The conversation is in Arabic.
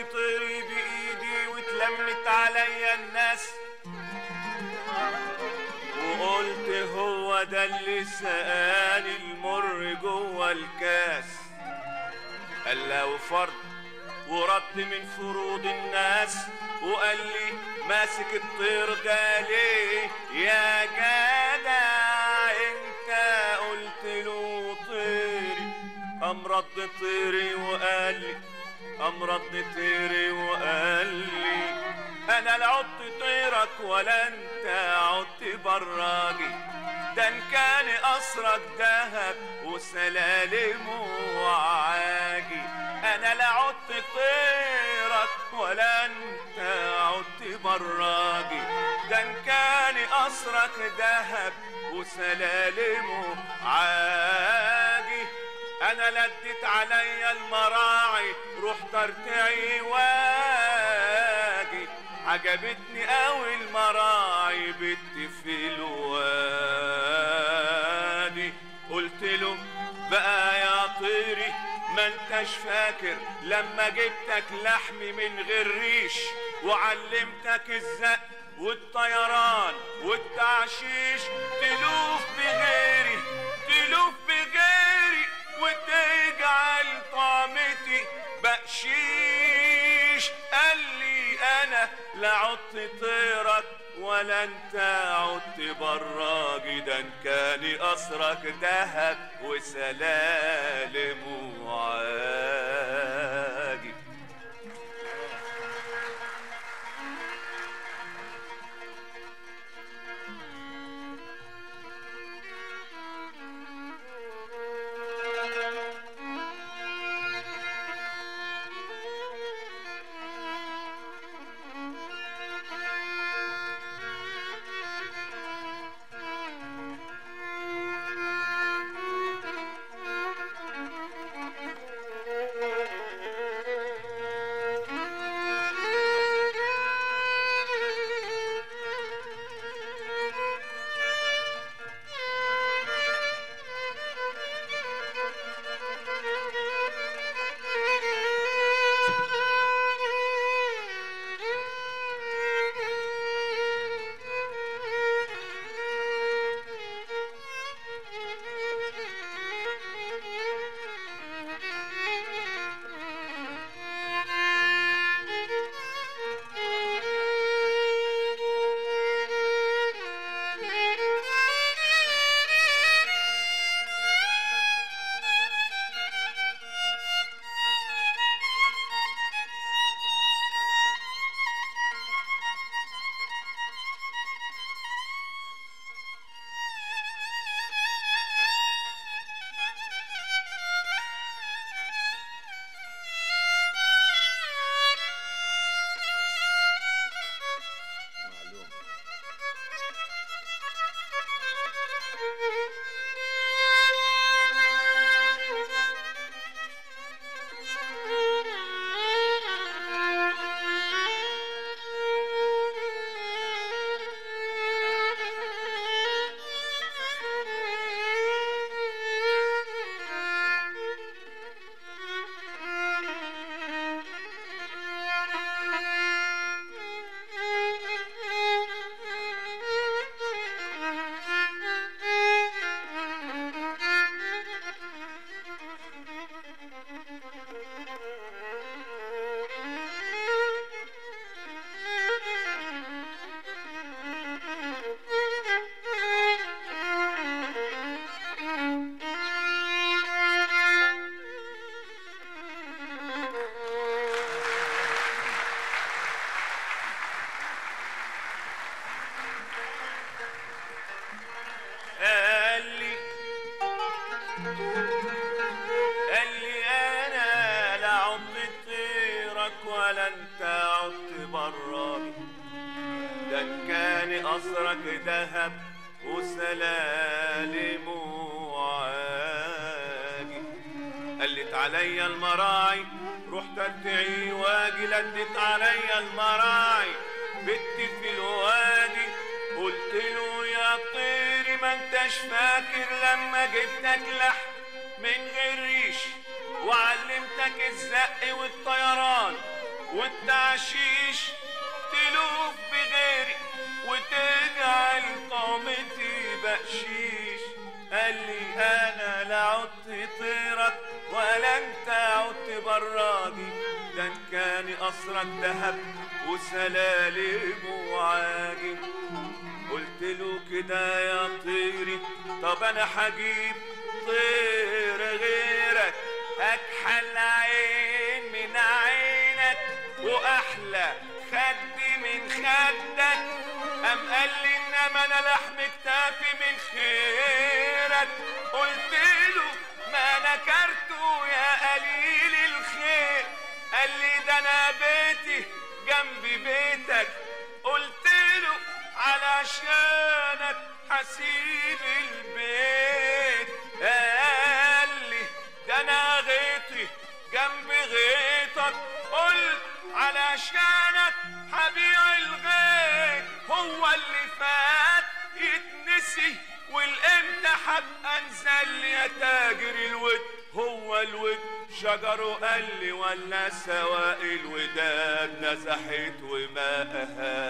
مسكت طيري بإيدي واتلمت عليا الناس. وقلت هو ده اللي سقاني المر جوه الكاس. قال لو فرد ورد من فروض الناس. وقال لي ماسك الطير ده ليه يا جدع؟ انت قلت له طيري. قام رد طيري وقال لي قام رد طيري وقال لي أنا لا عدت طيرك ولا أنت عدت براجي. ده إن كان قصرك دهب وسلالم وعاجي. أنا لا عدت طيرك ولا أنت عدت براجي. ده إن كان قصرك دهب وسلالم عاجي أنا لدت عليا المراعي رحت ارتعي واجي. عجبتني قوي المراعي بنت في الوادي. قلت له بقى يا طيري ما انتش فاكر لما جبتك لحم من غير ريش وعلمتك الزق والطيران والتعشيش تلوف بغيري. طيرك ولا انت عدت براجي ده ان كان قصرك دهب وسلالم وعاجي قال لي أنا لا عدت طيرك ولا انت ده إن كان قصرك دهب وسلالم وعاجي قلت عليا المراعي رحت ارتعي واجي لدت عليا المراعي. بت في الوادي قلت له انتش فاكر لما جبتك لحم من غير ريش وعلمتك الزق والطيران والتعشيش تلوف بغيري وتجعل طعمتي بقشيش. قال لي أنا لا عدت طيرك ولا أنت عدت براجي ده كان قصرك دهب وسلالم وعاجي قلت له كده يا طيري. طب أنا هجيب طير غيرك. أكحل عين من عينك. وأحلى خد من خدك. أم قال لي إنما أنا لحم كتافي من خيرك. قلت له ما نكرته جنب غيطك قلت علشانك هبيع الغيط. هو اللي فات يتنسي والامتى هبقى انزل يا تاجر الود؟ هو الود شجره قال لي ولا سواء الوداد نزحت وماءها